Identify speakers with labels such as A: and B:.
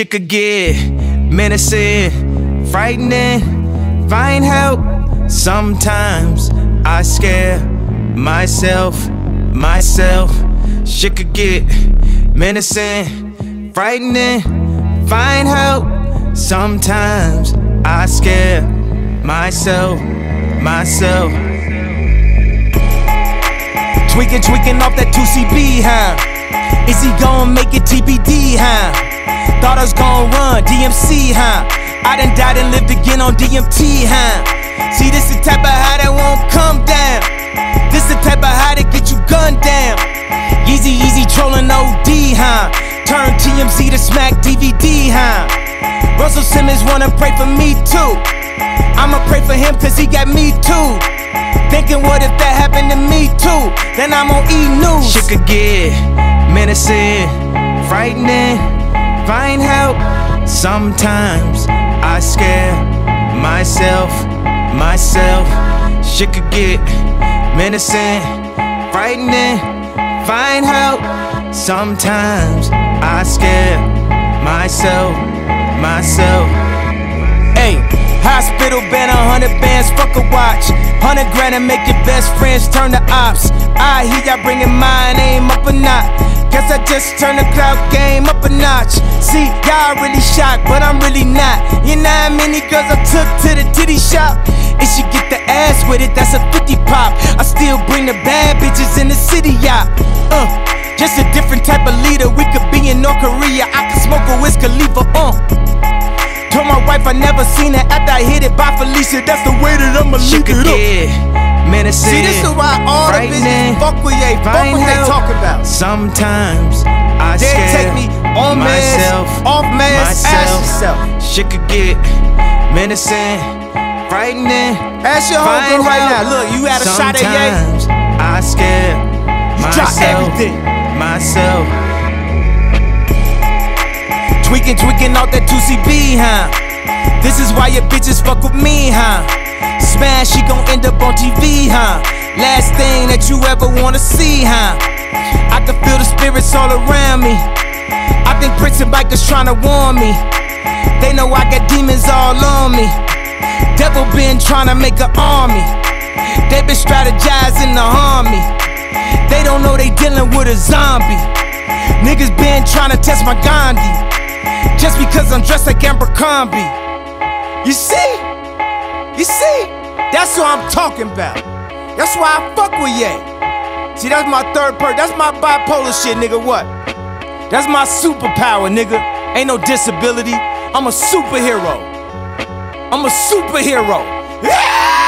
A: Shit could get menacing, frightening, find help. Sometimes I scare myself, myself. Shit could get menacing, frightening, find help. Sometimes I scare myself, myself.
B: Tweaking, tweaking off that 2CB, huh? Is he gonna make it TBD, huh? Run DMC, huh? I done died and lived again on DMT, huh? See, this the type of high that won't come down. This the type of high that get you gunned down. Easy, easy trolling OD, huh? Turn TMZ to smack DVD, huh? Russell Simmons wanna pray for me too. I'ma pray for him cause he got me too. Thinking what if that happened to me too? Then I'm on E News.
A: Shit could get menacing, frightening, find help. Sometimes I scare myself, myself. Shit could get menacing, frightening, find help. Sometimes I scare myself, myself.
B: Hey, hospital band, a hundred bands, fuck a watch. Hundred grand and make your best friends turn to ops. I hear y'all bringing mine aim up a notch. Guess I just turned the cloud game up a notch. See, y'all really shocked, but I'm really not. You know how many girls I took to the titty shop? If she get the ass with it, that's a 50 pop. I still bring the bad bitches in the city, yacht. Uh, just a different type of leader. We could be in North Korea. I could smoke a Wiz Khalifa, uh. Told my wife I never seen it after I hit it Bye Felicia. That's the way that I'ma leave it up.
A: menacing.
B: See, this is why all the bitches fuck with ye. Fuck what they talk about.
A: Sometimes I
B: They
A: scare
B: take me
A: Shit could get menacing, frightening.
B: Ask your homegirl right now. Look, you had a shot at ye.
A: I scare
B: Drop
A: myself,
B: everything.
A: myself.
B: Tweaking, tweaking out that 2CB, huh? This is why your bitches fuck with me, huh? Smash, she gon' end up on TV, huh? Last thing that you ever wanna see, huh? I can feel the spirits all around me. I think Prince and Michael tryna warn me. They know I got demons all on me. Devil been tryna make an army. They been strategizing to harm me. They don't know they dealing with a zombie. Niggas been tryna test my Gandhi. Just because I'm dressed like Abercrombie. You see? You see? That's what I'm talking about. That's why I fuck with Ye. See, that's my third perk. That's my bipolar shit, nigga. What? That's my superpower, nigga. Ain't no disability. I'm a superhero. I'm a superhero. Yeah!